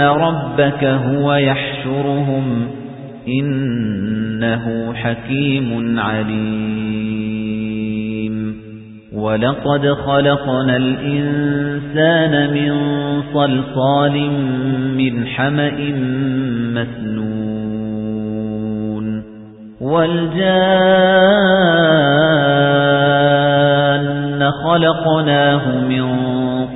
رَبَّكَ هُوَ يَحْشُرُهُمْ إِنَّهُ حَكِيمٌ عَلِيمٌ وَلَقَدْ خَلَقْنَا الْإِنسَانَ مِنْ صَلْصَالٍ مِنْ حَمَإٍ مَسْنُونٍ وَالْجَانَّ خَلَقْنَاهُ مِنْ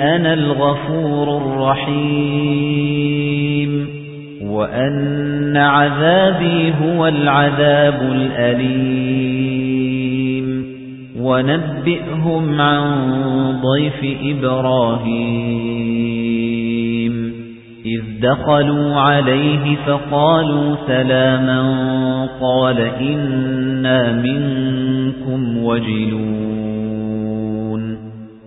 أنا الغفور الرحيم. وأن عذابي هو العذاب الأليم. ونبئهم عن ضيف إبراهيم. إذ دخلوا عليه فقالوا سلاما. قال إنا منكم وجلون.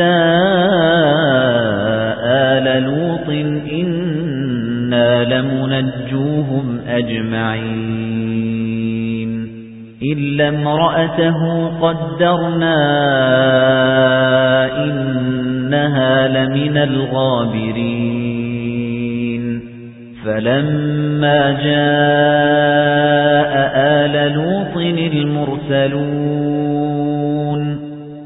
إلا آل لوط إِنَّا لَمُنَجُّوهُمْ أَجْمَعِينَ إِلَّا امْرَأَتَهُ قَدَّرْنَا إِنَّهَا لَمِنَ الْغَابِرِينَ فَلَمَّا جَاءَ آلَ لُوطٍ الْمُرْسَلُونَ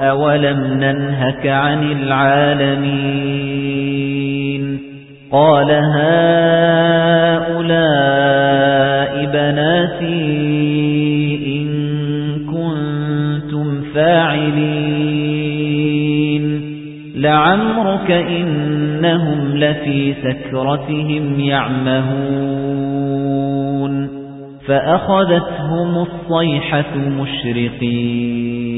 أَوَلَمْ نَنْهَكَ عَنِ الْعَالَمِينَ قَالَ هَؤُلَاءِ بَنَاتِي إِن كُنتُمْ فَاعِلِينَ لَعَمْرُكَ إِنَّهُمْ لَفِي سَكْرَتِهِمْ يَعْمَهُونَ فَأَخَذَتْهُمُ الصَّيْحَةُ مُشْرِقِينَ